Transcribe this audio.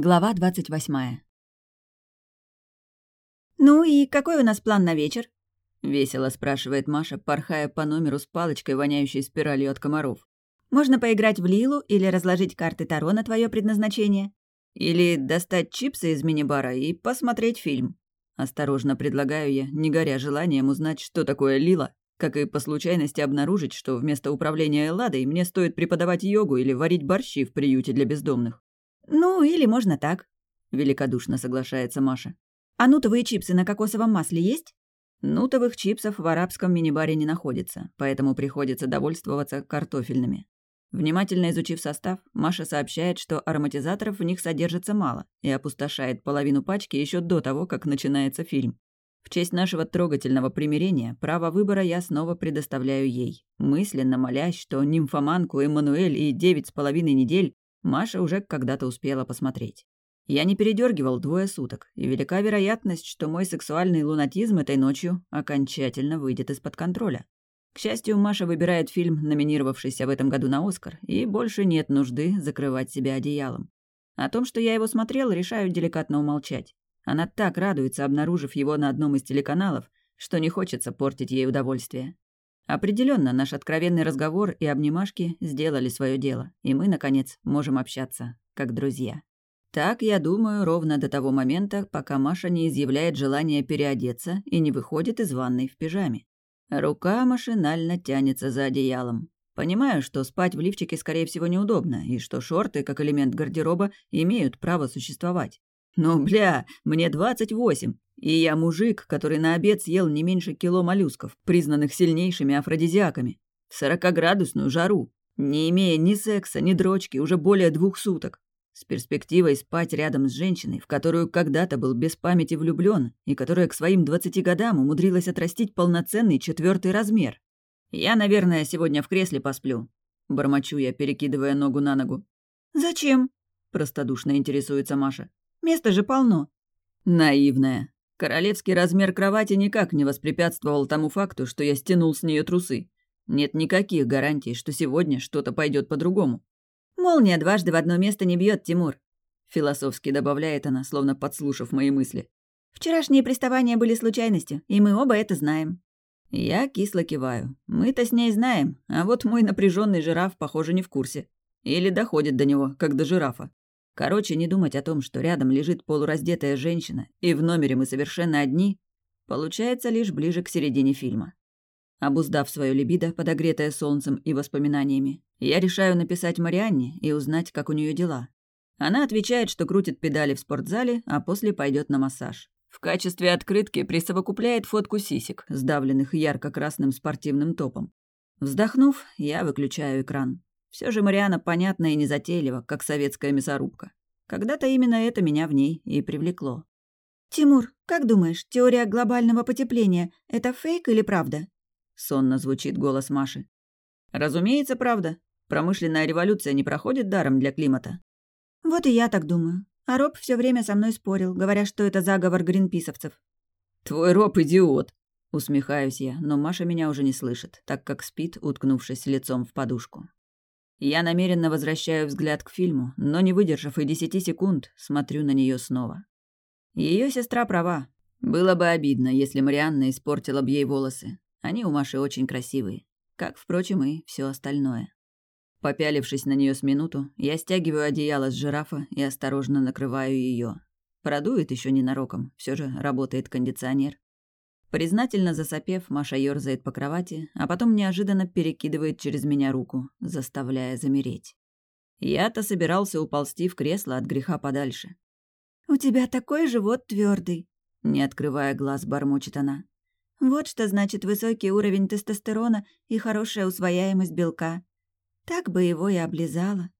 Глава двадцать восьмая. «Ну и какой у нас план на вечер?» — весело спрашивает Маша, порхая по номеру с палочкой, воняющей спиралью от комаров. «Можно поиграть в Лилу или разложить карты Таро на твое предназначение?» «Или достать чипсы из мини-бара и посмотреть фильм». Осторожно предлагаю я, не горя желанием узнать, что такое Лила, как и по случайности обнаружить, что вместо управления Элладой мне стоит преподавать йогу или варить борщи в приюте для бездомных. «Ну, или можно так», — великодушно соглашается Маша. «А нутовые чипсы на кокосовом масле есть?» Нутовых чипсов в арабском мини-баре не находится, поэтому приходится довольствоваться картофельными. Внимательно изучив состав, Маша сообщает, что ароматизаторов в них содержится мало и опустошает половину пачки еще до того, как начинается фильм. В честь нашего трогательного примирения право выбора я снова предоставляю ей, мысленно молясь, что нимфоманку Эммануэль и девять с половиной недель Маша уже когда-то успела посмотреть. Я не передергивал двое суток, и велика вероятность, что мой сексуальный лунатизм этой ночью окончательно выйдет из-под контроля. К счастью, Маша выбирает фильм, номинировавшийся в этом году на Оскар, и больше нет нужды закрывать себя одеялом. О том, что я его смотрел, решаю деликатно умолчать. Она так радуется, обнаружив его на одном из телеканалов, что не хочется портить ей удовольствие. Определенно, наш откровенный разговор и обнимашки сделали свое дело, и мы, наконец, можем общаться, как друзья. Так, я думаю, ровно до того момента, пока Маша не изъявляет желание переодеться и не выходит из ванной в пижаме. Рука машинально тянется за одеялом. Понимаю, что спать в лифчике, скорее всего, неудобно, и что шорты, как элемент гардероба, имеют право существовать. Но, бля, мне 28, и я мужик, который на обед съел не меньше кило моллюсков, признанных сильнейшими афродизиаками. В сорокоградусную жару, не имея ни секса, ни дрочки уже более двух суток. С перспективой спать рядом с женщиной, в которую когда-то был без памяти влюблен и которая к своим двадцати годам умудрилась отрастить полноценный четвертый размер. Я, наверное, сегодня в кресле посплю. Бормочу я, перекидывая ногу на ногу. «Зачем?» – простодушно интересуется Маша. «Места же полно». Наивная. Королевский размер кровати никак не воспрепятствовал тому факту, что я стянул с нее трусы. Нет никаких гарантий, что сегодня что-то пойдет по-другому. «Молния дважды в одно место не бьет, Тимур», — философски добавляет она, словно подслушав мои мысли. «Вчерашние приставания были случайностью, и мы оба это знаем». Я кисло киваю. Мы-то с ней знаем, а вот мой напряженный жираф, похоже, не в курсе. Или доходит до него, как до жирафа. Короче, не думать о том, что рядом лежит полураздетая женщина, и в номере мы совершенно одни, получается лишь ближе к середине фильма. Обуздав свое либидо, подогретое солнцем и воспоминаниями, я решаю написать Марианне и узнать, как у нее дела. Она отвечает, что крутит педали в спортзале, а после пойдет на массаж. В качестве открытки присовокупляет фотку сисек, сдавленных ярко-красным спортивным топом. Вздохнув, я выключаю экран. Все же Мариана понятна и незатейлива, как советская мясорубка. Когда-то именно это меня в ней и привлекло. «Тимур, как думаешь, теория глобального потепления – это фейк или правда?» Сонно звучит голос Маши. «Разумеется, правда. Промышленная революция не проходит даром для климата». «Вот и я так думаю. А Роб все время со мной спорил, говоря, что это заговор гринписовцев». «Твой Роб – идиот!» Усмехаюсь я, но Маша меня уже не слышит, так как спит, уткнувшись лицом в подушку. Я намеренно возвращаю взгляд к фильму, но не выдержав и десяти секунд, смотрю на нее снова. Ее сестра права. Было бы обидно, если Марианна испортила бы ей волосы. Они у Маши очень красивые, как, впрочем, и все остальное. Попялившись на нее с минуту, я стягиваю одеяло с жирафа и осторожно накрываю ее. Продует еще ненароком, все же работает кондиционер. Признательно засопев, Маша ёрзает по кровати, а потом неожиданно перекидывает через меня руку, заставляя замереть. Я-то собирался уползти в кресло от греха подальше. «У тебя такой живот твердый, не открывая глаз, бормочет она. «Вот что значит высокий уровень тестостерона и хорошая усвояемость белка. Так бы его и облизала».